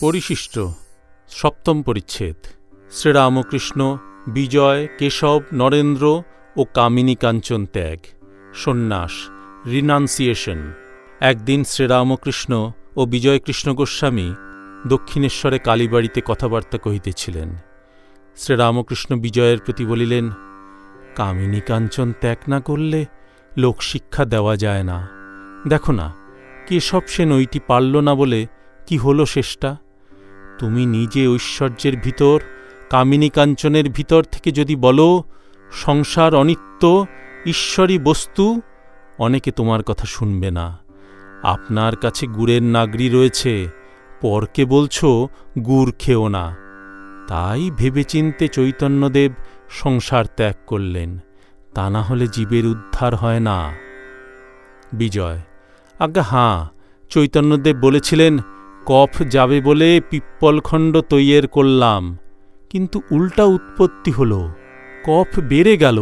পরিশিষ্ট, সপ্তম পরিচ্ছেদ। শ্রীরামকৃষ্ণ, বিজয়, কেশব, নরেন্দ্র ও কামিনী কাঞ্চন ত্যাগ। সন্ন্যাস, রিনান্সিয়েশন। একদিন শ্রীরামকৃষ্ণ ও বিজয়কৃষ্ণ গোস্বামী দক্ষিণেশ্বরে কালীবাড়িতে কথাবার্তা কহিতেছিলেন। শ্রীরামকৃষ্ণ বিজয়ের প্রতি বলিলেন, কামিনী কাঞ্চন ত্যাগ না করলে লোকশিক্ষা দেওয়া যায় না। দেখো না, কেশব সেন ওইটি পারল না বলে কি হল শেষটা? তুমি নিজে ঐশ্বর্যের ভিতর, কামিনী কাঞ্চনের ভিতর থেকে যদি বলো, সংসার অনিত্য ঈশ্বরী বস্তু, অনেকে তোমার কথা শুনবে না। আপনার কাছে গুড়ের নাগরি রয়েছে, পরকে বলছো, গুড় খেও না। তাই ভেবেচিন্তে চৈতন্যদেব সংসার ত্যাগ করলেন, তা না হলে জীবের উদ্ধার হয় না। বিজয়। আজ্ঞা, হাঁ, চৈতন্যদেব বলেছিলেন কফ যাবে বলে পিপ্পলখণ্ড তৈয়ের করলাম, কিন্তু উল্টা উৎপত্তি হল। কফ বেড়ে গেল।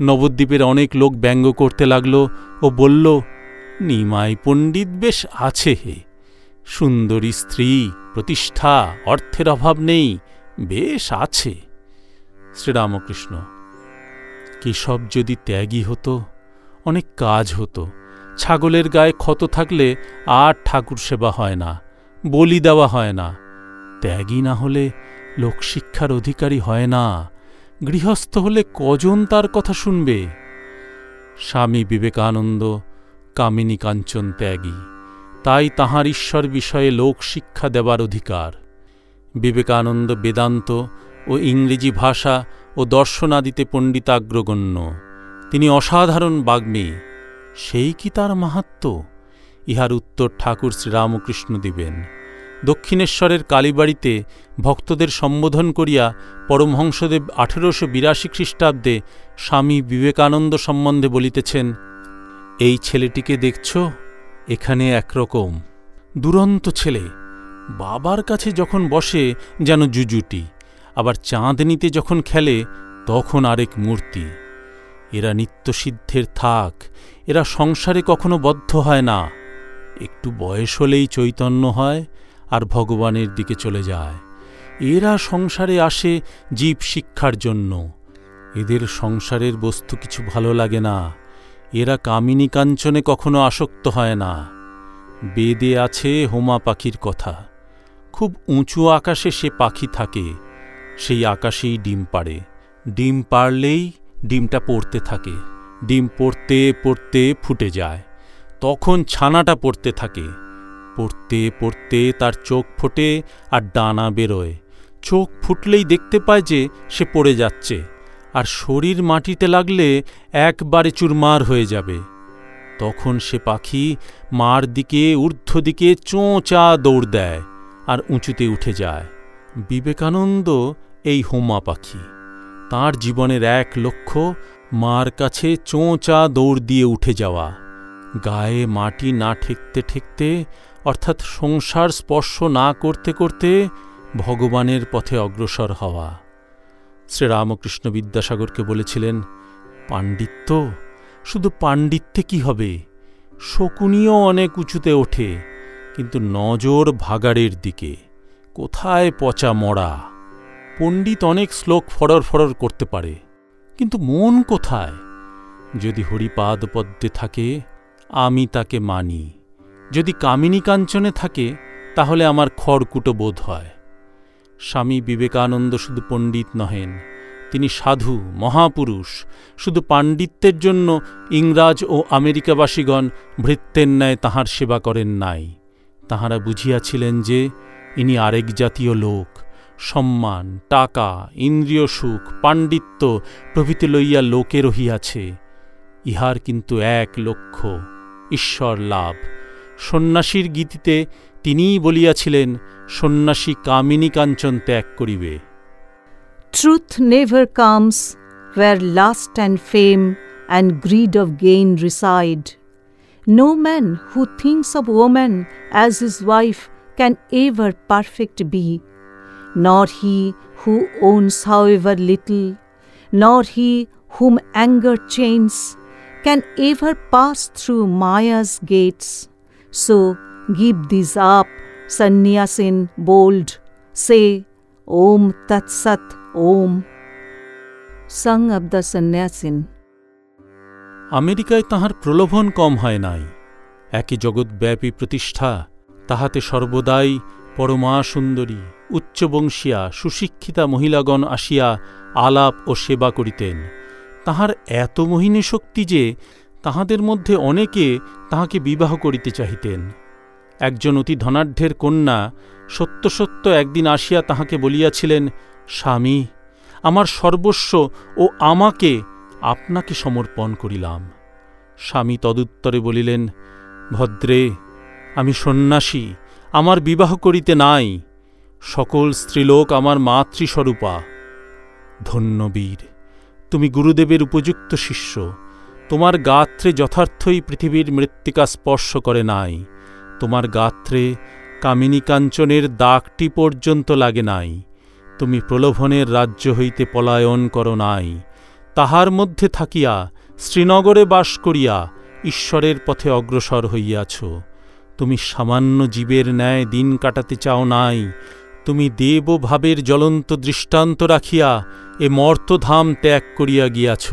নবদ্বীপের অনেক লোক ব্যঙ্গ করতে লাগল ও বলল, নিমাই পণ্ডিত বেশ আছে হে। সুন্দরী স্ত্রী, প্রতিষ্ঠা, অর্থের অভাব নেই, বেশ আছে। শ্রীরামকৃষ্ণ, কেশব যদি ত্যাগী হতো, অনেক কাজ হতো। ছাগলের গায়ে ক্ষত থাকলে আর ঠাকুর সেবা হয় না। বলি দেওয়া হয় না। ত্যাগী না হলে লোকশিক্ষার অধিকারী হয় না। গৃহস্থ হলে কজন তার কথা শুনবে? স্বামী বিবেকানন্দ, কামিনী কাঞ্চন ত্যাগী, তাই তাহার ঈশ্বর বিষয়ে লোক শিক্ষা দেবার অধিকার। বিবেকানন্দ বেদান্ত ও ইংরেজি ভাষা ও দর্শনাদিতে পণ্ডিতাগ্রগণ্য। তিনি অসাধারণ বাগ্মী। সেই কি তার মাহাত্ম ইহার উত্তর ঠাকুর শ্রীরামকৃষ্ণ দিবেন। দক্ষিণেশ্বরের কালীবাড়িতে ভক্তদের সম্বোধন করিয়া পরমহংসদেব আঠেরোশো বিরাশি খ্রিস্টাব্দে স্বামী বিবেকানন্দ সম্বন্ধে বলিতেছেন, এই ছেলেটিকে দেখছ? এখানে একরকম। দুরন্ত ছেলে। বাবার কাছে যখন বসে যেন জুজুটি, আবার চাঁদনিতে যখন খেলে তখন আরেক মূর্তি। এরা নিত্যসিদ্ধের থাক। এরা সংসারে কখনো বদ্ধ হয় না। একটু বয়স হলেই চৈতন্য হয় আর ভগবানের দিকে চলে যায়। এরা সংসারে আসে জীব শিক্ষার জন্য। এদের সংসারের বস্তু কিছু ভালো লাগে না। এরা কামিনী কাঞ্চনে কখনো আসক্ত হয় না। বেদে আছে হোমা পাখির কথা। খুব উঁচু আকাশে সে পাখি থাকে। সেই আকাশেই ডিম পাড়ে। ডিম পারলেই ডিমটা পড়তে থাকে। ডিম পড়তে পড়তে ফুটে যায়। তখন ছানাটা পড়তে থাকে। পড়তে পড়তে তার চোখ ফোটে আর ডানা বেরোয়। চোখ ফুটলেই দেখতে পায় যে সে পড়ে যাচ্ছে আর শরীর মাটিতে লাগলে একবারে চুরমার হয়ে যাবে। তখন সে পাখি মার দিকে, ঊর্ধ্ব দিকে চোঁচা দৌড় দেয় আর উঁচুতে উঠে যায়। বিবেকানন্দ এই হোমা পাখি। তার জীবনের এক লক্ষ্য, মার কাছে চোঁচা দৌড় দিয়ে উঠে যাওয়া। গায়ে মাটি না ঠেকতে ঠেকতে, অর্থাৎ সংসার স্পর্শ না করতে করতে ভগবানের পথে অগ্রসর হওয়া। শ্রীরামকৃষ্ণ বিদ্যাসাগরকে বলেছিলেন, পাণ্ডিত্য? শুধু পাণ্ডিত্যে কি হবে? শকুনিও অনেক উঁচুতে ওঠে, কিন্তু নজর ভাগাড়ের দিকে। কোথায় পচা মরা? পণ্ডিত অনেক শ্লোক ফরর ফরর করতে পারে, কিন্তু মন কোথায়? যদি হরিপাদ পদ্মে থাকে আমি তাকে মানি। যদি কামিনী কাঞ্চনে থাকে, তাহলে আমার খড়কুটো বোধ হয়। স্বামী বিবেকানন্দ শুধু পণ্ডিত নহেন, তিনি সাধু, মহাপুরুষ। শুধু পাণ্ডিত্যের জন্য ইংরাজ ও আমেরিকাবাসীগণ ভৃত্যের ন্যায় তাহার সেবা করেন নাই। তাহারা বুঝিয়াছিলেন যে, ইনি আরেক জাতীয় লোক। সম্মান, টাকা, ইন্দ্রিয় সুখ, পাণ্ডিত্য প্রভৃতি লইয়া লোকে রহিয়াছে। ইহার কিন্তু এক লক্ষ্য। ঈশ্বর লাভ। সন্ন্যাসীর গীতিতে তিনিই বলিয়াছিলেন, সন্ন্যাসী কামিনী কাঞ্চন ত্যাগ করিবে। Truth never comes where lust and fame and greed of gain reside no man who thinks of woman as his wife can ever perfect be not he who owns however little not he whom anger change can ever pass through Maya's gates. So give these up, Sannyasin, bold, say Om Tat Sat Om. Sung of the Sannyasin. আমেরিকায় তাহার প্রলোভন কম হয় নাই একে জগৎব্যাপী প্রতিষ্ঠা তাহাতে সর্বদাই পরমা সুন্দরী উচ্চবংশীয়া সুশিক্ষিতা মহিলাগণ আসিয়া আলাপ ও সেবা করিতেন তাহার এত মোহিনী শক্তি যে তাহাদের মধ্যে অনেকে তাহাকে বিবাহ করিতে চাহিতেন। একজন অতি ধনাঢ্যের কন্যা সত্য সত্য একদিন আসিয়া তাহাকে বলিয়াছিলেন, স্বামী, আমার সর্বস্ব ও আমাকে আপনাকে সমর্পণ করিলাম। স্বামী তদুত্তরে বলিলেন, ভদ্রে, আমি সন্ন্যাসী, আমার বিবাহ করিতে নাই। সকল স্ত্রীলোক আমার মাতৃস্বরূপা। ধন্যবীর তুমি গুরুদেবের উপযুক্ত শিষ্য। তোমার গাত্রে যথার্থই পৃথিবীর মৃত্তিকা স্পর্শ করে নাই। তোমার গাত্রে কামিনী কাঞ্চনের দাগটি পর্যন্ত লাগে নাই। তুমি প্রলোভনের রাজ্য হইতে পলায়ন করো নাই। তাহার মধ্যে থাকিয়া শ্রীনগরে বাস করিয়া ঈশ্বরের পথে অগ্রসর হইয়াছ। তুমি সামান্য জীবের ন্যায় দিন কাটাতে চাও নাই। তুমি দেবভাবের জ্বলন্ত দৃষ্টান্ত রাখিয়া এ মর্তধাম ত্যাগ করিয়া গিয়াছ।